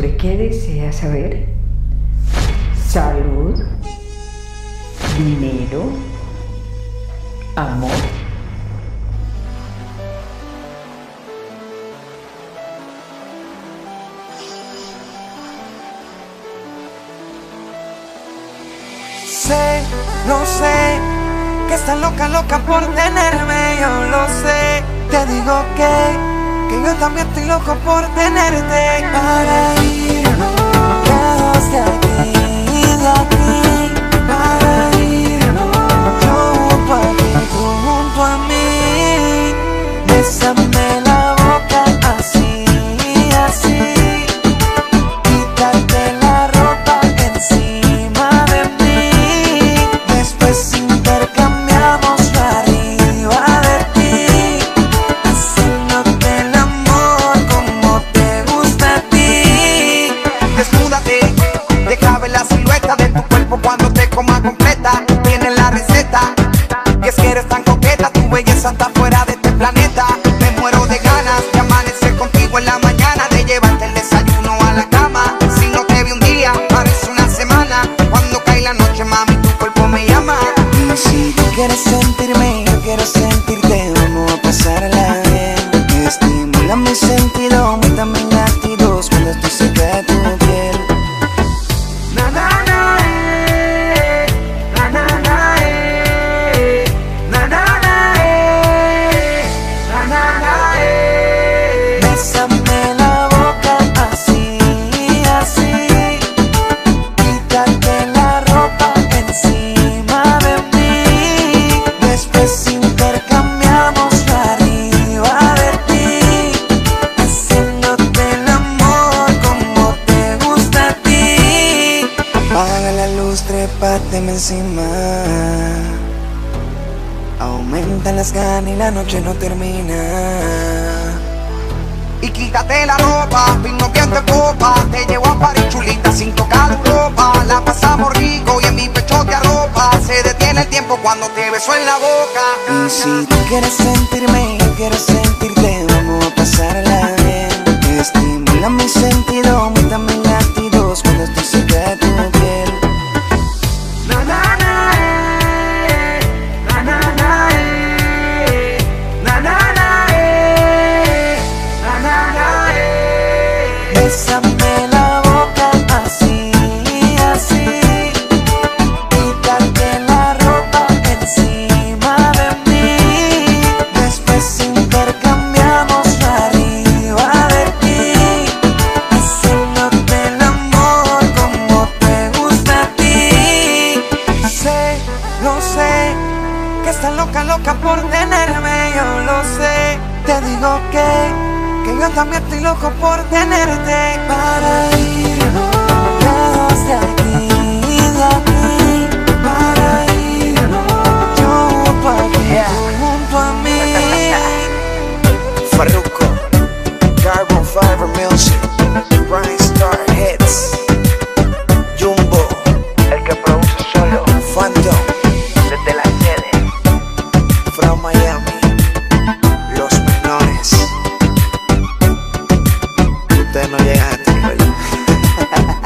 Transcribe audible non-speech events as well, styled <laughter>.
¿qué deseas saber? Salud, dinero, amor. Sé, lo sé, que estás loca, loca por tenerme, yo lo sé. Te digo que, que yo también estoy loco por tenerte para ir lejos de aquí, de aquí, quieres sentirme, yo quiero sentirte, vamos a pasarla bien. Estimula mi sentido, aumenta mis encima. Aumenta las ganas y la noche no termina. Y quítate la ropa, vino bien de copa Te llevo a París chulita sin tocar ropa La pasamos rico y en mi pecho te arropa Se detiene el tiempo cuando te beso en la boca Y si tú quieres sentirme, yo quiero sentirte Vamos a pasarla bien que estás loca, loca por tenerme, yo lo sé. Te digo que, que yo también estoy loco por tenerte para irnos de aquí, de para irnos yo para a mí. Carbon Fiber Mills. ustedes no llegan a este nivel. <laughs>